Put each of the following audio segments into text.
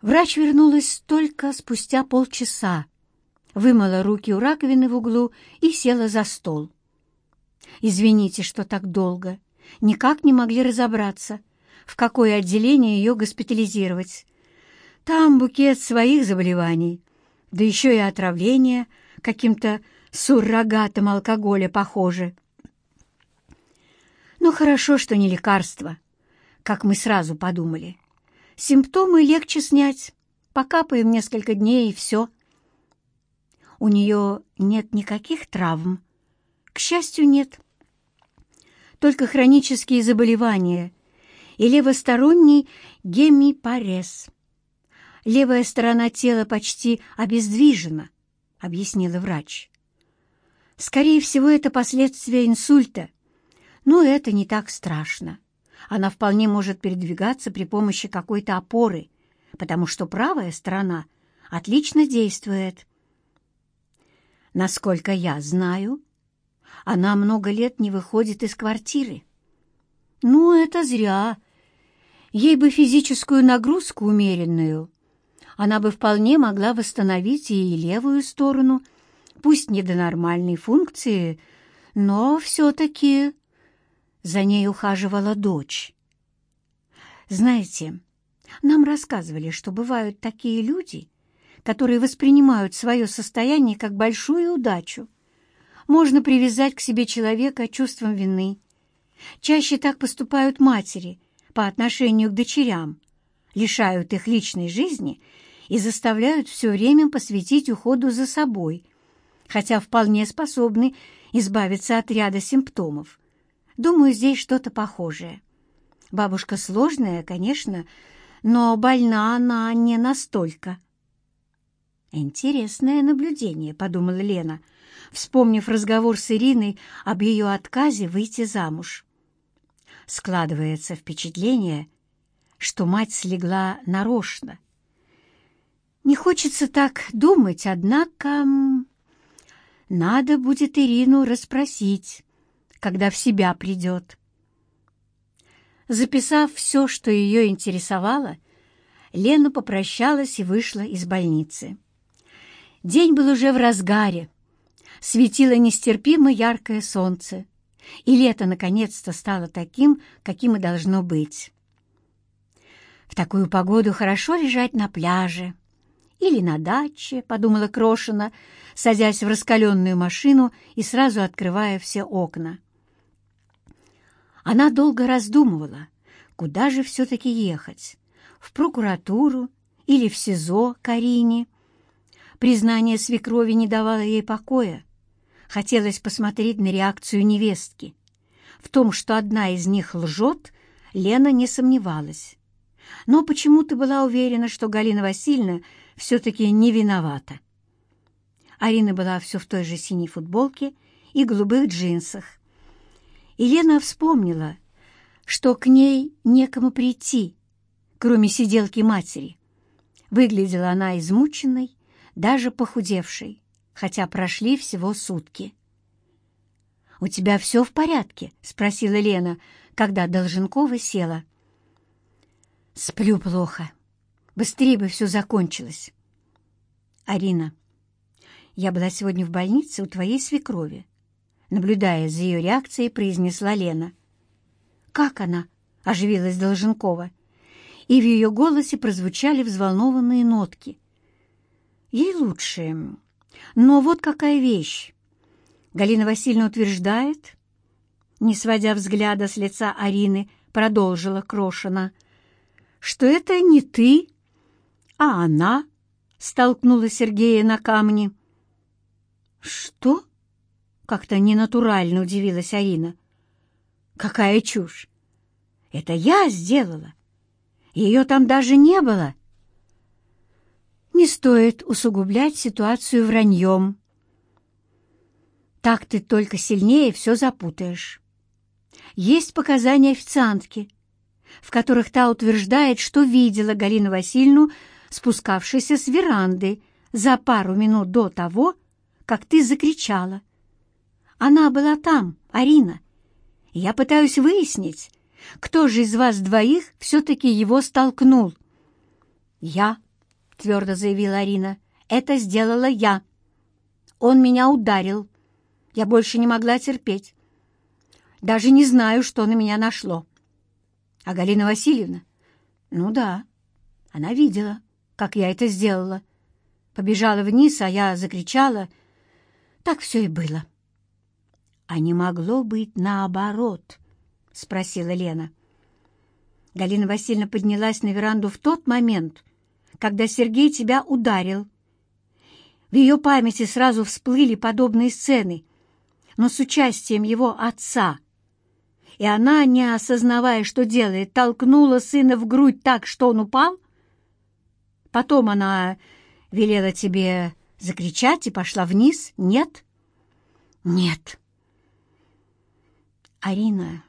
Врач вернулась только спустя полчаса, вымыла руки у раковины в углу и села за стол. «Извините, что так долго. Никак не могли разобраться, в какое отделение ее госпитализировать. Там букет своих заболеваний, да еще и отравление каким-то суррогатом алкоголя похоже. Но хорошо, что не лекарство, как мы сразу подумали». Симптомы легче снять. Покапаем несколько дней, и все. У нее нет никаких травм. К счастью, нет. Только хронические заболевания и левосторонний гемипарез. Левая сторона тела почти обездвижена, объяснила врач. Скорее всего, это последствия инсульта. Но это не так страшно. Она вполне может передвигаться при помощи какой-то опоры, потому что правая сторона отлично действует. Насколько я знаю, она много лет не выходит из квартиры. Ну, это зря. Ей бы физическую нагрузку умеренную. Она бы вполне могла восстановить и левую сторону, пусть не до нормальной функции, но все-таки... За ней ухаживала дочь. Знаете, нам рассказывали, что бывают такие люди, которые воспринимают свое состояние как большую удачу. Можно привязать к себе человека чувством вины. Чаще так поступают матери по отношению к дочерям, лишают их личной жизни и заставляют все время посвятить уходу за собой, хотя вполне способны избавиться от ряда симптомов – Думаю, здесь что-то похожее. Бабушка сложная, конечно, но больна она не настолько. «Интересное наблюдение», — подумала Лена, вспомнив разговор с Ириной об ее отказе выйти замуж. Складывается впечатление, что мать слегла нарочно. Не хочется так думать, однако надо будет Ирину расспросить когда в себя придет. Записав все, что ее интересовало, Лена попрощалась и вышла из больницы. День был уже в разгаре. Светило нестерпимо яркое солнце, и лето наконец-то стало таким, каким и должно быть. В такую погоду хорошо лежать на пляже или на даче, подумала Крошина, садясь в раскаленную машину и сразу открывая все окна. Она долго раздумывала, куда же все-таки ехать — в прокуратуру или в СИЗО Карине. Признание свекрови не давало ей покоя. Хотелось посмотреть на реакцию невестки. В том, что одна из них лжет, Лена не сомневалась. Но почему-то была уверена, что Галина Васильевна все-таки не виновата. Арина была все в той же синей футболке и голубых джинсах Елена вспомнила, что к ней некому прийти, кроме сиделки матери. Выглядела она измученной, даже похудевшей, хотя прошли всего сутки. «У тебя все в порядке?» — спросила Лена, когда Долженкова села. «Сплю плохо. Быстрее бы все закончилось». «Арина, я была сегодня в больнице у твоей свекрови наблюдая за ее реакцией, произнесла Лена. «Как она?» — оживилась Долженкова. И в ее голосе прозвучали взволнованные нотки. «Ей лучше. Но вот какая вещь!» Галина Васильевна утверждает, не сводя взгляда с лица Арины, продолжила Крошина, что это не ты, а она столкнула Сергея на камни. «Что?» Как-то ненатурально удивилась Арина. «Какая чушь! Это я сделала! Ее там даже не было!» «Не стоит усугублять ситуацию враньем. Так ты только сильнее все запутаешь. Есть показания официантки, в которых та утверждает, что видела Галину Васильевну, спускавшейся с веранды за пару минут до того, как ты закричала. Она была там, Арина. Я пытаюсь выяснить, кто же из вас двоих все-таки его столкнул. «Я», — твердо заявила Арина, — «это сделала я. Он меня ударил. Я больше не могла терпеть. Даже не знаю, что на меня нашло». «А Галина Васильевна?» «Ну да, она видела, как я это сделала. Побежала вниз, а я закричала. Так все и было». «А не могло быть наоборот?» — спросила Лена. Галина Васильевна поднялась на веранду в тот момент, когда Сергей тебя ударил. В ее памяти сразу всплыли подобные сцены, но с участием его отца. И она, не осознавая, что делает, толкнула сына в грудь так, что он упал. Потом она велела тебе закричать и пошла вниз. Нет? Нет. Арина,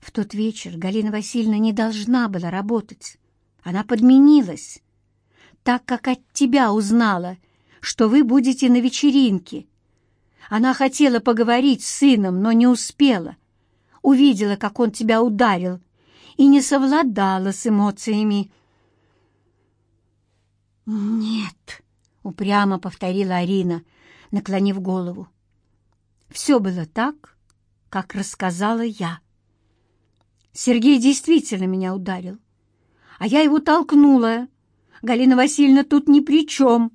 в тот вечер Галина Васильевна не должна была работать. Она подменилась, так как от тебя узнала, что вы будете на вечеринке. Она хотела поговорить с сыном, но не успела. Увидела, как он тебя ударил, и не совладала с эмоциями. «Нет», — упрямо повторила Арина, наклонив голову. «Все было так, как рассказала я. Сергей действительно меня ударил, а я его толкнула. Галина Васильевна тут ни при чем.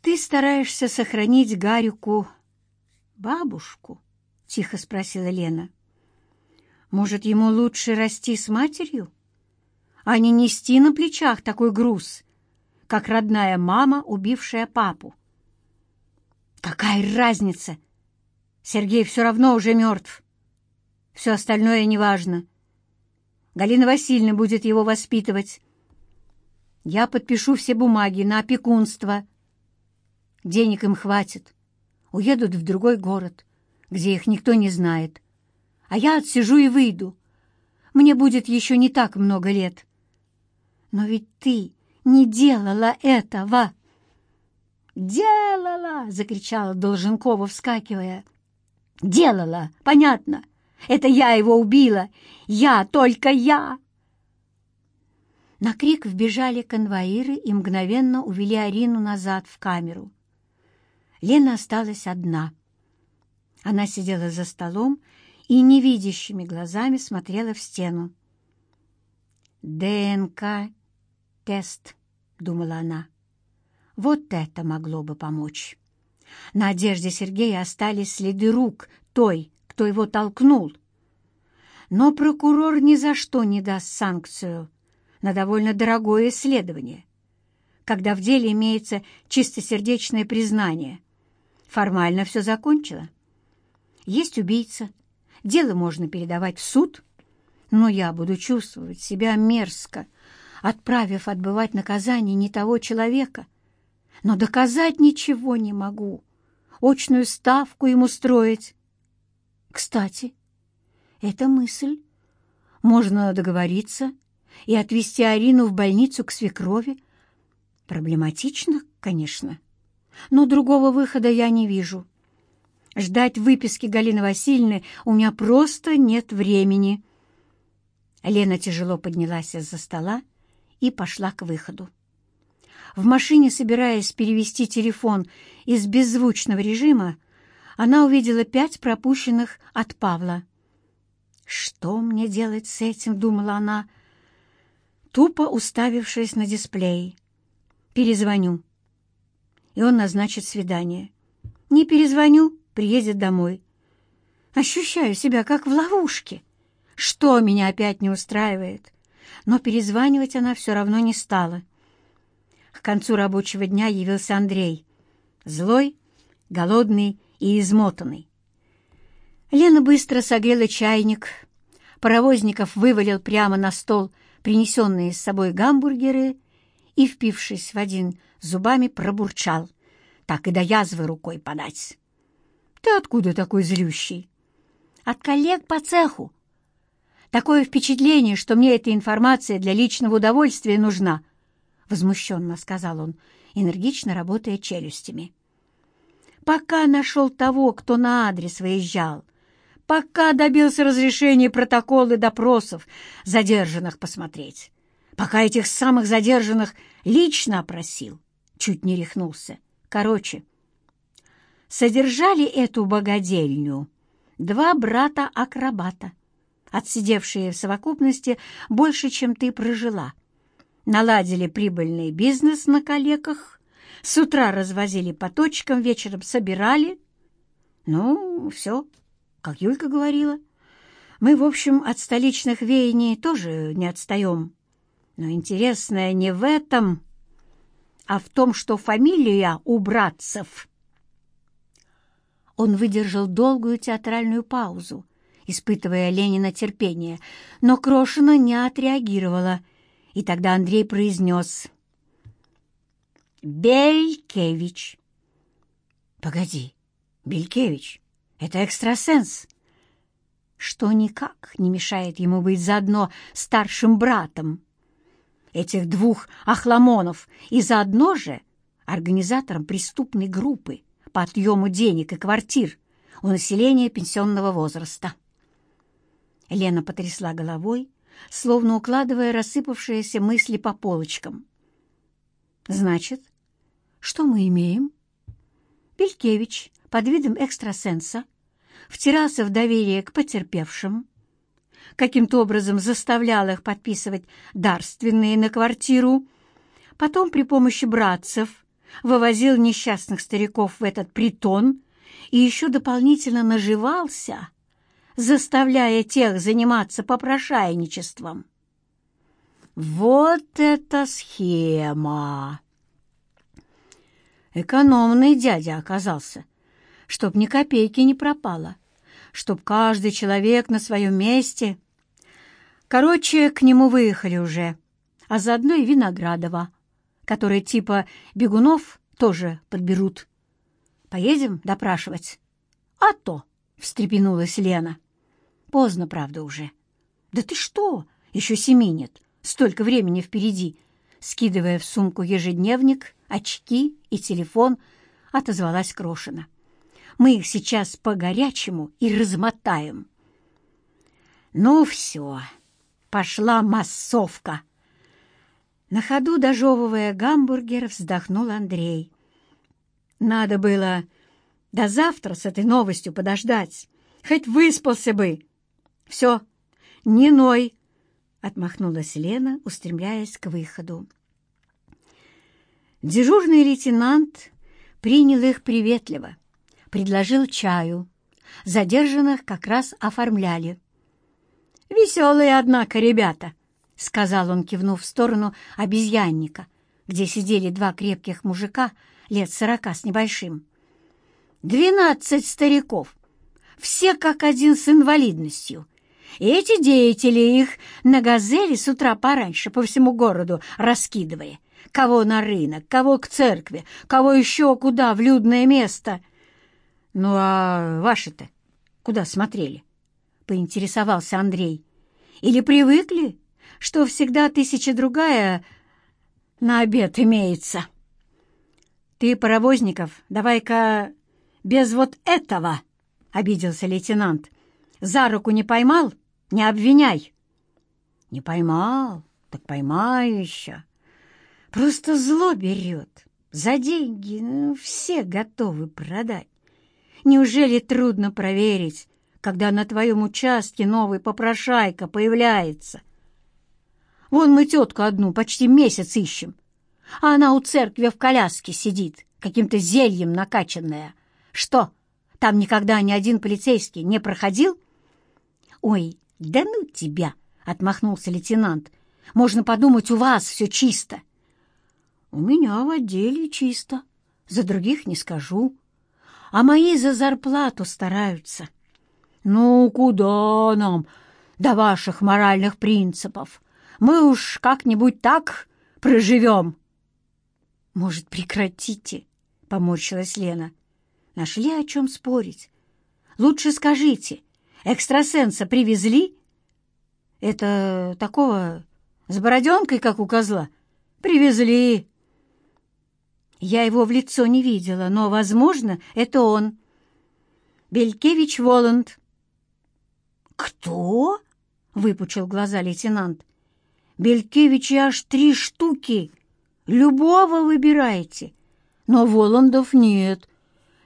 «Ты стараешься сохранить Гарику бабушку?» — тихо спросила Лена. «Может, ему лучше расти с матерью, а не нести на плечах такой груз?» как родная мама, убившая папу. «Какая разница?» Сергей все равно уже мертв. Все остальное неважно. Галина Васильевна будет его воспитывать. Я подпишу все бумаги на опекунство. Денег им хватит. Уедут в другой город, где их никто не знает. А я отсижу и выйду. Мне будет еще не так много лет. Но ведь ты не делала этого!» «Делала!» — закричала Долженкова, вскакивая. Делала, понятно? Это я его убила! Я, только я!» На крик вбежали конвоиры и мгновенно увели Арину назад в камеру. Лена осталась одна. Она сидела за столом и невидящими глазами смотрела в стену. «ДНК-тест», — думала она, — «вот это могло бы помочь». На одежде Сергея остались следы рук той, кто его толкнул. Но прокурор ни за что не даст санкцию на довольно дорогое исследование, когда в деле имеется чистосердечное признание. Формально все закончено. Есть убийца, дело можно передавать в суд, но я буду чувствовать себя мерзко, отправив отбывать наказание не того человека — но доказать ничего не могу. Очную ставку ему строить. Кстати, эта мысль. Можно договориться и отвезти Арину в больницу к свекрови. Проблематично, конечно, но другого выхода я не вижу. Ждать выписки Галины Васильевны у меня просто нет времени. Лена тяжело поднялась из-за стола и пошла к выходу. В машине, собираясь перевести телефон из беззвучного режима, она увидела пять пропущенных от Павла. «Что мне делать с этим?» — думала она, тупо уставившись на дисплей. «Перезвоню». И он назначит свидание. «Не перезвоню, приедет домой». Ощущаю себя как в ловушке. Что меня опять не устраивает? Но перезванивать она все равно не стала — к концу рабочего дня явился Андрей. Злой, голодный и измотанный. Лена быстро согрела чайник. Паровозников вывалил прямо на стол принесенные с собой гамбургеры и, впившись в один зубами, пробурчал. Так и до язвы рукой подать. «Ты откуда такой злющий?» «От коллег по цеху», Такое впечатление, что мне эта информация для личного удовольствия нужна, — возмущенно сказал он, энергично работая челюстями. «Пока нашел того, кто на адрес выезжал, пока добился разрешения протоколы допросов задержанных посмотреть, пока этих самых задержанных лично опросил, чуть не рехнулся. Короче, содержали эту богадельню два брата-акробата, отсидевшие в совокупности больше, чем ты прожила» наладили прибыльный бизнес на коллегах, с утра развозили по точкам, вечером собирали. Ну, все, как Юлька говорила. Мы, в общем, от столичных веяний тоже не отстаем. Но интересное не в этом, а в том, что фамилия у братцев. Он выдержал долгую театральную паузу, испытывая Ленина терпение, но Крошина не отреагировала — и тогда Андрей произнес «Белькевич». «Погоди, Белькевич, это экстрасенс». Что никак не мешает ему быть заодно старшим братом этих двух охламонов и заодно же организатором преступной группы по отъему денег и квартир у населения пенсионного возраста. Лена потрясла головой словно укладывая рассыпавшиеся мысли по полочкам. «Значит, что мы имеем?» Белькевич под видом экстрасенса втирался в доверие к потерпевшим, каким-то образом заставлял их подписывать дарственные на квартиру, потом при помощи братцев вывозил несчастных стариков в этот притон и еще дополнительно наживался заставляя тех заниматься попрошайничеством. Вот это схема! Экономный дядя оказался, чтоб ни копейки не пропало, чтоб каждый человек на своем месте. Короче, к нему выехали уже, а заодно и Виноградова, который типа бегунов тоже подберут. Поедем допрашивать? А то, — встрепенулась Лена. — Поздно, правда, уже. «Да ты что? Еще семенит. Столько времени впереди!» Скидывая в сумку ежедневник, очки и телефон, отозвалась Крошина. «Мы их сейчас по-горячему и размотаем». «Ну все, пошла массовка!» На ходу, дожевывая гамбургер, вздохнул Андрей. «Надо было до завтра с этой новостью подождать. Хоть выспался бы!» «Все, не ной!» — отмахнулась Лена, устремляясь к выходу. Дежурный лейтенант принял их приветливо, предложил чаю. Задержанных как раз оформляли. «Веселые, однако, ребята!» — сказал он, кивнув в сторону обезьянника, где сидели два крепких мужика лет сорока с небольшим. «Двенадцать стариков, все как один с инвалидностью, эти деятели их на газели с утра пораньше по всему городу раскидывали. Кого на рынок, кого к церкви, кого еще куда, в людное место. Ну а ваши-то куда смотрели? Поинтересовался Андрей. Или привыкли, что всегда тысяча другая на обед имеется? Ты, Паровозников, давай-ка без вот этого, обиделся лейтенант. — за руку не поймал, не обвиняй. Не поймал, так поймаю еще. Просто зло берет. За деньги ну, все готовы продать. Неужели трудно проверить, когда на твоем участке новый попрошайка появляется? Вон мы тетку одну почти месяц ищем, а она у церкви в коляске сидит, каким-то зельем накачанная. Что, там никогда ни один полицейский не проходил? — «Ой, да ну тебя!» — отмахнулся лейтенант. «Можно подумать, у вас все чисто». «У меня в отделе чисто, за других не скажу. А мои за зарплату стараются». «Ну, куда нам до ваших моральных принципов? Мы уж как-нибудь так проживем». «Может, прекратите?» — поморщилась Лена. «Нашли о чем спорить. Лучше скажите, экстрасенса привезли?» «Это такого с бороденкой, как у козла?» «Привезли!» Я его в лицо не видела, но, возможно, это он. Белькевич Воланд. «Кто?» — выпучил глаза лейтенант. «Белькевичи аж три штуки. Любого выбираете. Но Воландов нет.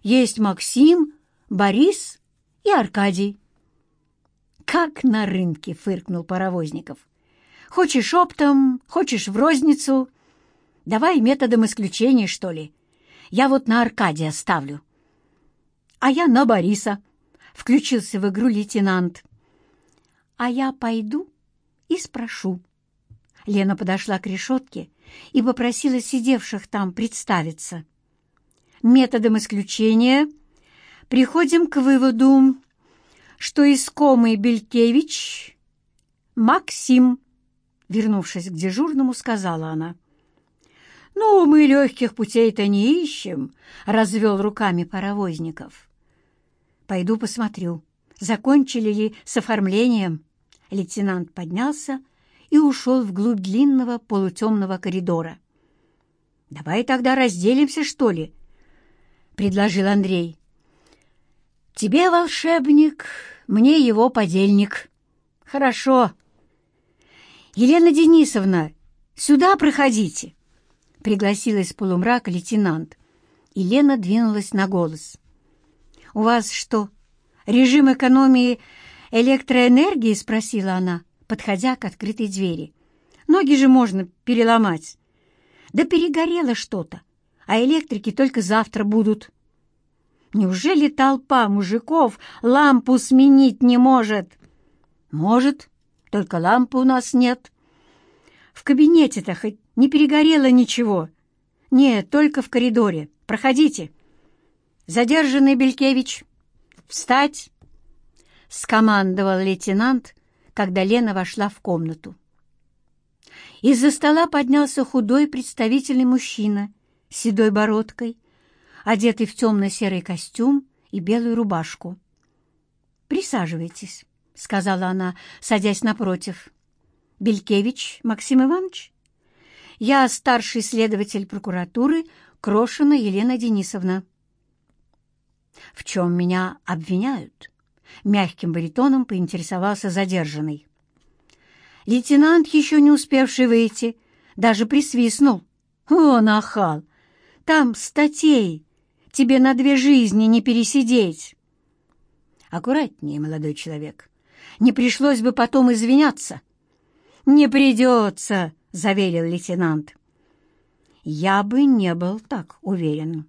Есть Максим, Борис и Аркадий» как на рынке!» — фыркнул Паровозников. «Хочешь оптом, хочешь в розницу. Давай методом исключения, что ли. Я вот на Аркадия ставлю». «А я на Бориса», — включился в игру лейтенант. «А я пойду и спрошу». Лена подошла к решетке и попросила сидевших там представиться. «Методом исключения...» приходим к выводу, что искомый Белькевич, Максим, вернувшись к дежурному, сказала она. «Ну, мы легких путей-то не ищем», — развел руками паровозников. «Пойду посмотрю, закончили ли с оформлением». Лейтенант поднялся и ушел вглубь длинного полутемного коридора. «Давай тогда разделимся, что ли?» — предложил Андрей. «Тебе, волшебник, мне его подельник. Хорошо. Елена Денисовна, сюда проходите. пригласилась из полумрака лейтенант. Елена двинулась на голос. «У вас что, режим экономии электроэнергии?» — спросила она, подходя к открытой двери. «Ноги же можно переломать». «Да перегорело что-то, а электрики только завтра будут». Неужели толпа мужиков лампу сменить не может? Может, только лампы у нас нет. В кабинете-то хоть не перегорело ничего. Нет, только в коридоре. Проходите. Задержанный Белькевич, встать! Скомандовал лейтенант, когда Лена вошла в комнату. Из-за стола поднялся худой представительный мужчина с седой бородкой одетый в темно-серый костюм и белую рубашку. «Присаживайтесь», — сказала она, садясь напротив. «Белькевич Максим Иванович?» «Я старший следователь прокуратуры Крошина Елена Денисовна». «В чем меня обвиняют?» Мягким баритоном поинтересовался задержанный. Лейтенант, еще не успевший выйти, даже присвистнул. «О, нахал! Там статей Тебе на две жизни не пересидеть. Аккуратнее, молодой человек. Не пришлось бы потом извиняться. Не придется, — заверил лейтенант. Я бы не был так уверен.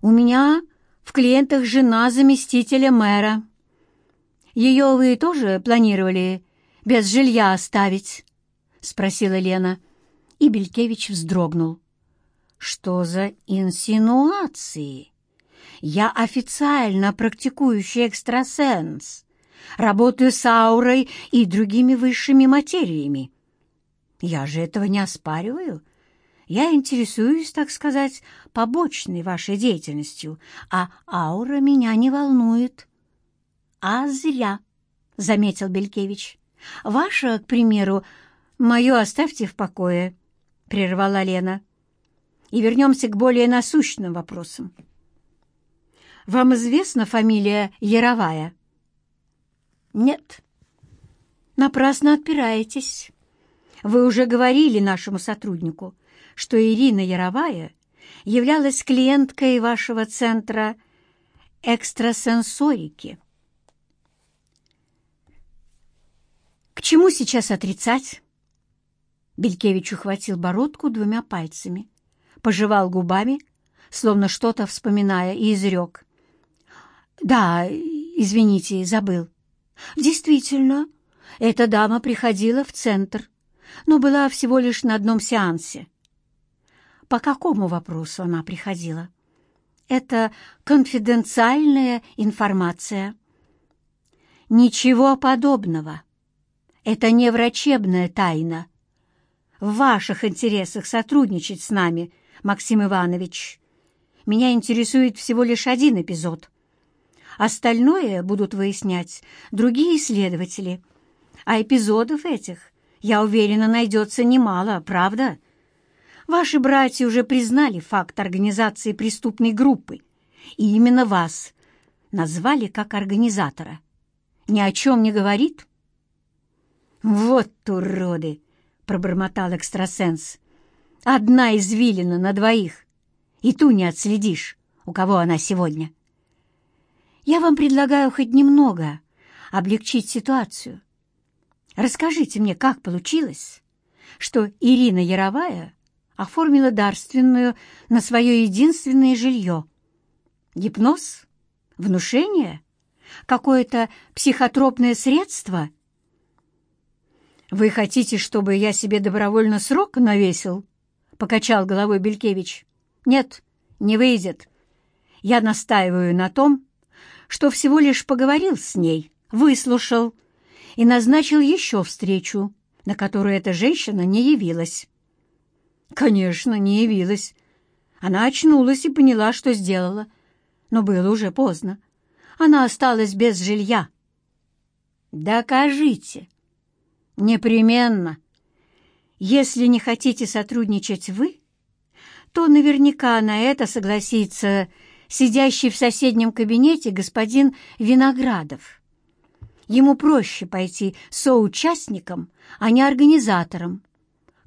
У меня в клиентах жена заместителя мэра. Ее вы тоже планировали без жилья оставить? — спросила Лена. И Белькевич вздрогнул что за инсинуации? Я официально практикующий экстрасенс. Работаю с аурой и другими высшими материями. Я же этого не оспариваю. Я интересуюсь, так сказать, побочной вашей деятельностью, а аура меня не волнует. — А зря, — заметил Белькевич. — Ваша, к примеру, мое оставьте в покое, — прервала Лена. — и вернемся к более насущным вопросам. Вам известна фамилия Яровая? Нет. Напрасно отпираетесь. Вы уже говорили нашему сотруднику, что Ирина Яровая являлась клиенткой вашего центра экстрасенсорики. К чему сейчас отрицать? Белькевич ухватил бородку двумя пальцами пожевал губами, словно что-то вспоминая, и изрек. «Да, извините, забыл. Действительно, эта дама приходила в центр, но была всего лишь на одном сеансе». «По какому вопросу она приходила?» «Это конфиденциальная информация». «Ничего подобного. Это не врачебная тайна. В ваших интересах сотрудничать с нами – Максим Иванович. Меня интересует всего лишь один эпизод. Остальное будут выяснять другие следователи. А эпизодов этих, я уверена, найдется немало, правда? Ваши братья уже признали факт организации преступной группы. И именно вас назвали как организатора. Ни о чем не говорит? «Вот уроды!» — пробормотал экстрасенс. Одна извилина на двоих. И ту не отследишь, у кого она сегодня. Я вам предлагаю хоть немного облегчить ситуацию. Расскажите мне, как получилось, что Ирина Яровая оформила дарственную на свое единственное жилье. Гипноз? Внушение? Какое-то психотропное средство? Вы хотите, чтобы я себе добровольно срок навесил? — покачал головой Белькевич. «Нет, не выйдет. Я настаиваю на том, что всего лишь поговорил с ней, выслушал и назначил еще встречу, на которую эта женщина не явилась». «Конечно, не явилась. Она очнулась и поняла, что сделала. Но было уже поздно. Она осталась без жилья». «Докажите». «Непременно», если не хотите сотрудничать вы, то наверняка на это согласится сидящий в соседнем кабинете господин Виноградов. Ему проще пойти соучастником, а не организатором,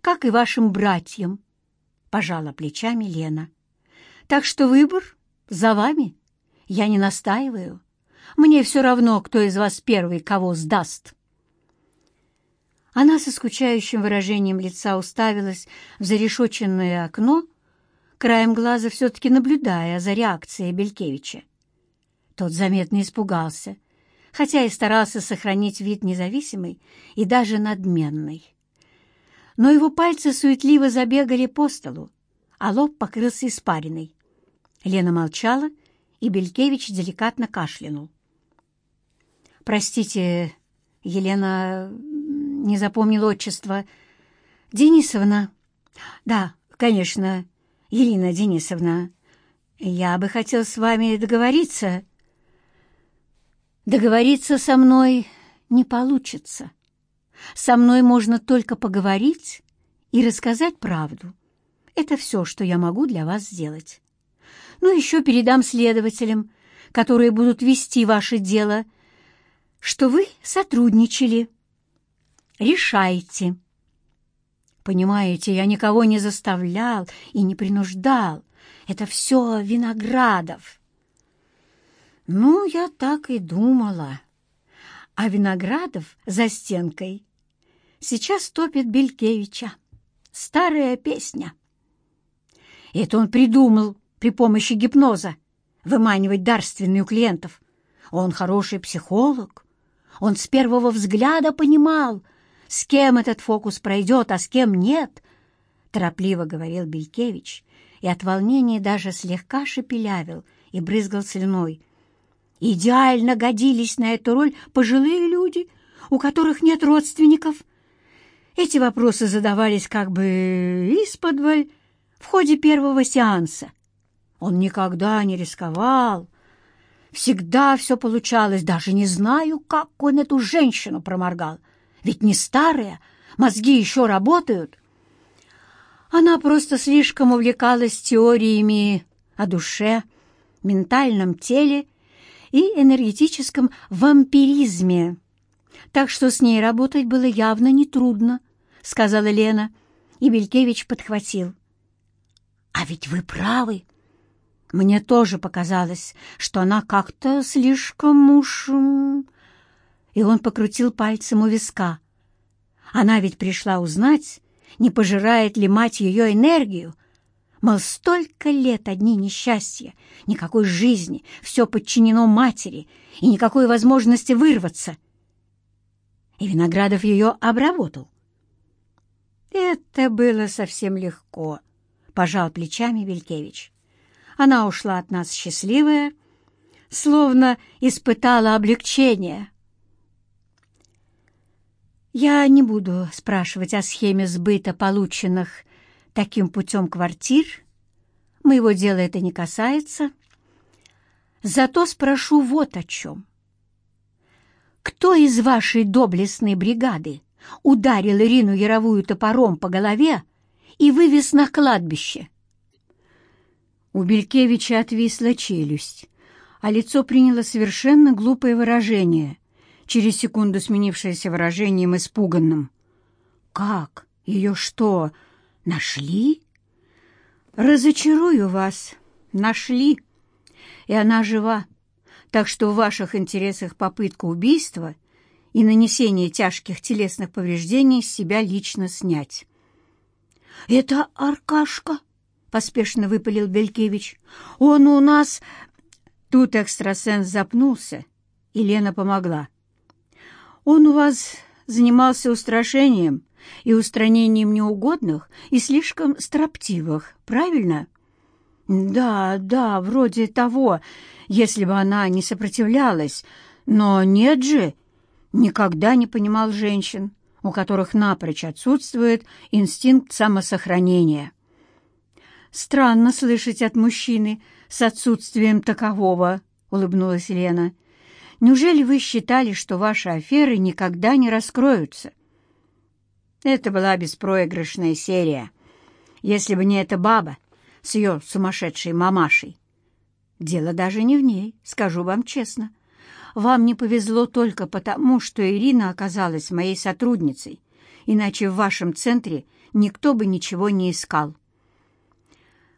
как и вашим братьям, — пожала плечами Лена. Так что выбор за вами. Я не настаиваю. Мне все равно, кто из вас первый кого сдаст. Она со скучающим выражением лица уставилась в зарешоченное окно, краем глаза все-таки наблюдая за реакцией Белькевича. Тот заметно испугался, хотя и старался сохранить вид независимый и даже надменный. Но его пальцы суетливо забегали по столу, а лоб покрылся испариной. Лена молчала, и Белькевич деликатно кашлянул. «Простите, Елена не запомнил отчество. Денисовна. Да, конечно, Ирина Денисовна. Я бы хотел с вами договориться. Договориться со мной не получится. Со мной можно только поговорить и рассказать правду. Это все, что я могу для вас сделать. Ну, еще передам следователям, которые будут вести ваше дело, что вы сотрудничали» решайте». Понимаете, я никого не заставлял и не принуждал. Это все Виноградов. Ну, я так и думала. А Виноградов за стенкой сейчас топит Белькевича. Старая песня. Это он придумал при помощи гипноза выманивать дарственные у клиентов. Он хороший психолог. Он с первого взгляда понимал — с кем этот фокус пройдет, а с кем нет, торопливо говорил Белькевич и от волнения даже слегка шепелявил и брызгал слюной. Идеально годились на эту роль пожилые люди, у которых нет родственников. Эти вопросы задавались как бы исподволь в ходе первого сеанса. Он никогда не рисковал, Всегда все получалось, даже не знаю, как он эту женщину проморгал. Ведь не старая, мозги еще работают. Она просто слишком увлекалась теориями о душе, ментальном теле и энергетическом вампиризме. Так что с ней работать было явно нетрудно, сказала Лена, и Белькевич подхватил. «А ведь вы правы!» Мне тоже показалось, что она как-то слишком уж и он покрутил пальцем у виска. Она ведь пришла узнать, не пожирает ли мать ее энергию. Мол, столько лет одни несчастья, никакой жизни, все подчинено матери и никакой возможности вырваться. И Виноградов ее обработал. «Это было совсем легко», — пожал плечами Белькевич. «Она ушла от нас счастливая, словно испытала облегчение». Я не буду спрашивать о схеме сбыта полученных таким путем квартир. Моего дела это не касается. Зато спрошу вот о чем. Кто из вашей доблестной бригады ударил Ирину Яровую топором по голове и вывез на кладбище? У Белькевича отвисла челюсть, а лицо приняло совершенно глупое выражение — через секунду сменившееся выражением испуганным. «Как? Ее что, нашли?» «Разочарую вас. Нашли. И она жива. Так что в ваших интересах попытка убийства и нанесение тяжких телесных повреждений с себя лично снять». «Это Аркашка!» — поспешно выпалил Белькевич. «Он у нас...» Тут экстрасенс запнулся, и Лена помогла. Он у вас занимался устрашением и устранением неугодных и слишком строптивых, правильно? Да, да, вроде того, если бы она не сопротивлялась. Но нет же, никогда не понимал женщин, у которых напрочь отсутствует инстинкт самосохранения. Странно слышать от мужчины с отсутствием такового, улыбнулась Лена. — Неужели вы считали, что ваши аферы никогда не раскроются? Это была беспроигрышная серия. Если бы не эта баба с ее сумасшедшей мамашей. Дело даже не в ней, скажу вам честно. Вам не повезло только потому, что Ирина оказалась моей сотрудницей, иначе в вашем центре никто бы ничего не искал.